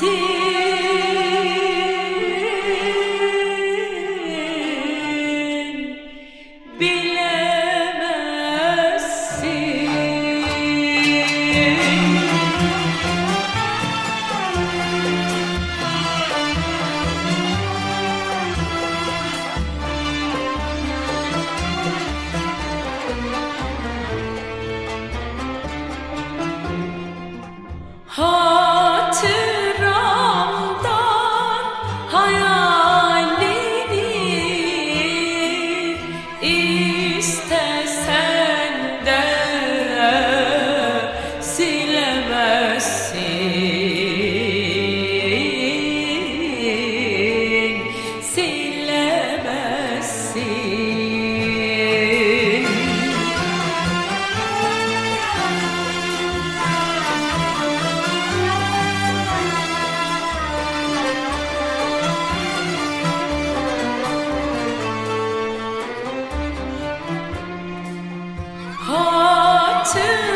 bilemezsin bilemezsin istesen to